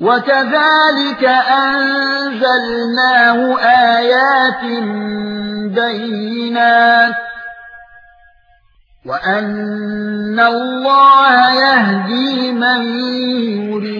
وكذلك أنزلناه آيات بينات وأن الله يهدي من يريد.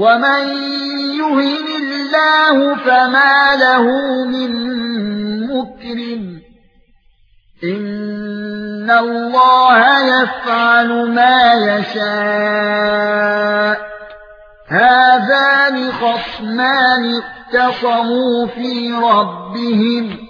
ومن يهن الله فما له من مكرم ان الله يفعل ما يشاء هذان خصمان اختصموا في ربهم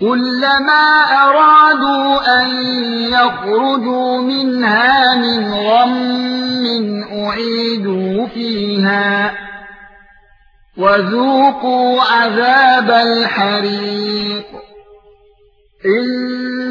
كلما أرادوا أن يخرجوا منها من غم أعيدوا فيها وذوقوا عذاب الحريق.